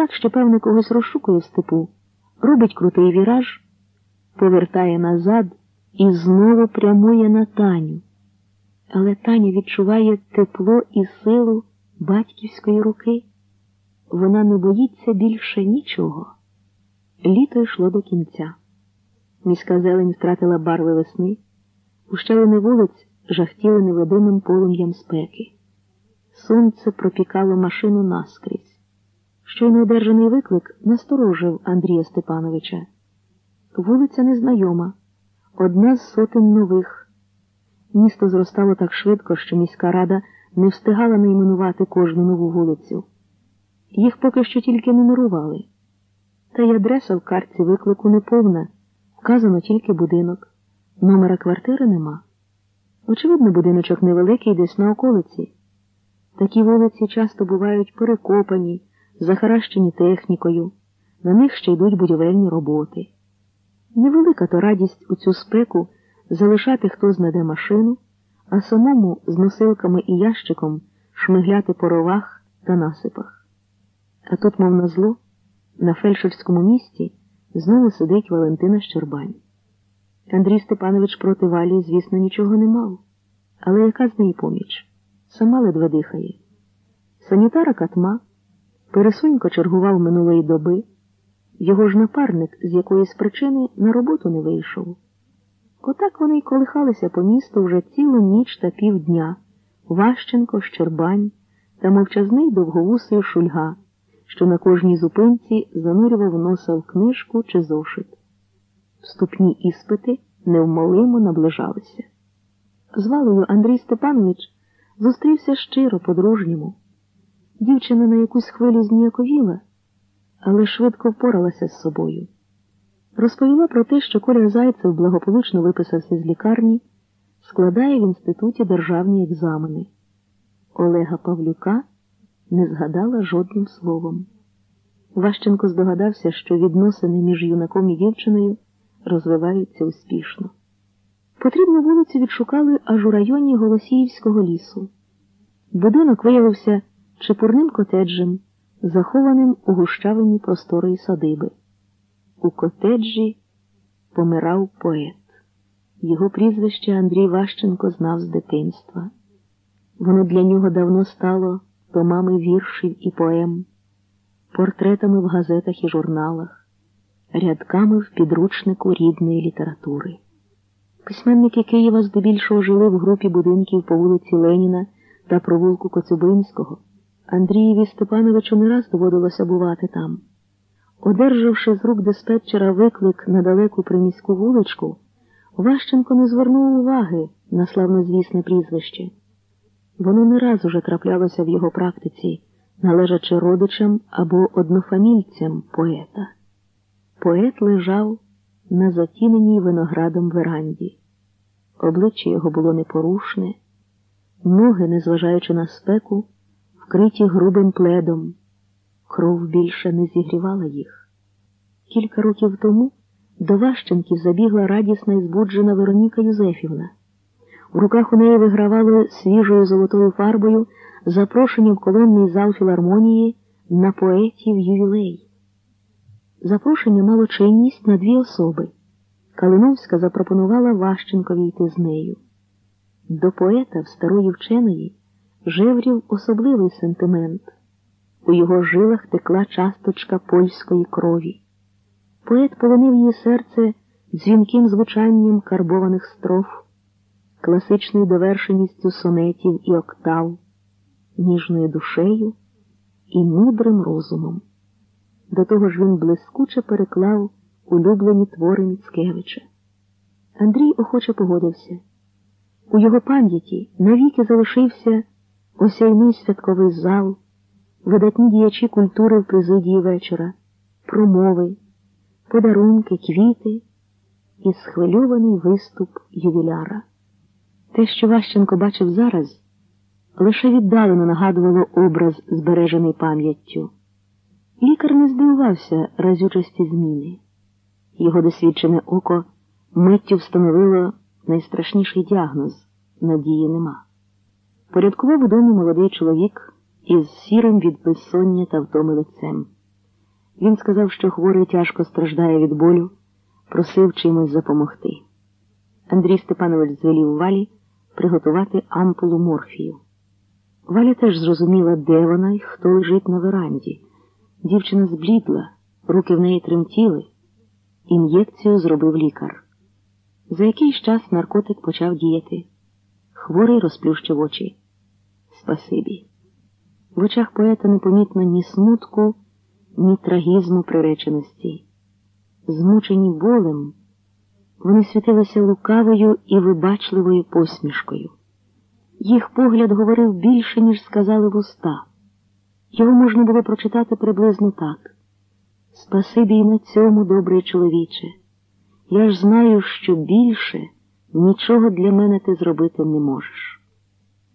так, що, певне, когось розшукує в степу, робить крутий віраж, повертає назад і знову прямує на Таню. Але Таня відчуває тепло і силу батьківської руки. Вона не боїться більше нічого. Літо йшло до кінця. Міська зелень втратила барви весни, ущелини вулиць жахтіли невидимим полум'ям спеки. Сонце пропікало машину наскрізь. Щойно одержаний виклик насторожив Андрія Степановича. Вулиця незнайома, одна з сотень нових. Місто зростало так швидко, що міська рада не встигала найменувати кожну нову вулицю. Їх поки що тільки нумерували. Та й адреса в картці виклику не повна, вказано тільки будинок. Номера квартири нема. Очевидно, будиночок невеликий десь на околиці. Такі вулиці часто бувають перекопані, захаращені технікою, на них ще йдуть будівельні роботи. Невелика то радість у цю спеку залишати хто знаде машину, а самому з носилками і ящиком шмигляти по ровах та насипах. А тут, мов на зло, на фельдшерському місці знову сидить Валентина Щербань. Андрій Степанович проти валі, звісно, нічого не мав. Але яка з неї поміч? Сама ледве дихає. Санітара катма пересунько чергував минулої доби. Його ж напарник з якоїсь причини на роботу не вийшов. Отак вони й колихалися по місту вже цілу ніч та півдня Ващенко, Щербань та мовчазний довговусий шульга, що на кожній зупинці занурював носа в книжку чи зошит. Вступні іспити невмолимо наближалися. З Валею Андрій Степанович зустрівся щиро по-дружньому. Дівчина на якусь хвилю зніяковіла, але швидко впоралася з собою. Розповіла про те, що Коля Зайцев благополучно виписався з лікарні, складає в інституті державні екзамени. Олега Павлюка не згадала жодним словом. Ващенко здогадався, що відносини між юнаком і дівчиною розвиваються успішно. Потрібну вулицю відшукали аж у районі Голосіївського лісу. Будинок виявився чепурним котеджем, захованим у гущавині просторої садиби. У котеджі помирав поет. Його прізвище Андрій Ващенко знав з дитинства. Воно для нього давно стало томами віршів і поем, портретами в газетах і журналах, рядками в підручнику рідної літератури. Письменники Києва здебільшого жили в групі будинків по вулиці Леніна та провулку Коцюбинського. Андрієві Степановичу не раз доводилося бувати там. Одержавши з рук диспетчера виклик на далеку приміську вуличку, Ващенко не звернув уваги на славнозвісне прізвище. Воно не раз уже траплялося в його практиці, належачи родичам або однофамільцям поета. Поет лежав на затіненій виноградом веранді. Обличчя його було непорушне, ноги, незважаючи на спеку, вкриті грубим пледом. Кров більше не зігрівала їх. Кілька років тому до Ващенків забігла радісна і збуджена Вероніка Юзефівна. У руках у неї вигравало свіжою золотою фарбою запрошення в колонний зал філармонії на поетів ювілей. Запрошення мало чинність на дві особи. Калиновська запропонувала Ващенкові йти з нею. До поета в старої вченої жеврів особливий сентимент. У його жилах текла часточка польської крові. Поет полонив її серце дзвінким звучанням карбованих строф, класичною довершеністю сонетів і октав, ніжною душею і мудрим розумом. До того ж він блискуче переклав улюблені твори Міцкевича. Андрій охоче погодився. У його пам'яті навіки залишився осяйний святковий зал, видатні діячі культури в президії вечора, промови, подарунки, квіти і схвильований виступ ювіляра. Те, що Ващенко бачив зараз, лише віддалено нагадувало образ, збережений пам'яттю. Лікар не здивувався разючості зміни. Його досвідчене око миттю встановило найстрашніший діагноз надії нема. Порядкував у домі молодий чоловік із сірим від безсоння та втоми лицем. Він сказав, що хворий тяжко страждає від болю, просив чимось запомогти. Андрій Степанович звелів валі приготувати ампулу морфію. Валя теж зрозуміла, де вона і хто лежить на веранді. Дівчина зблідла, руки в неї тремтіли. Ін'єкцію зробив лікар. За якийсь час наркотик почав діяти. Хворий розплющив очі. Спасибі. В очах поета непомітно ні смутку, ні трагізму приреченості. Змучені болем, вони світилися лукавою і вибачливою посмішкою. Їх погляд говорив більше, ніж сказали вуста. Його можна було прочитати приблизно так. Спасибі й на цьому, добрий чоловіче. Я ж знаю, що більше нічого для мене ти зробити не можеш.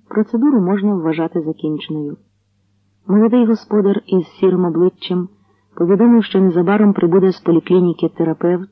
Процедуру можна вважати закінченою. Молодий господар із сірим обличчям повідомив, що незабаром прибуде з поліклініки терапевт.